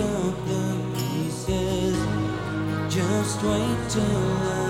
up the pieces? Just wait till the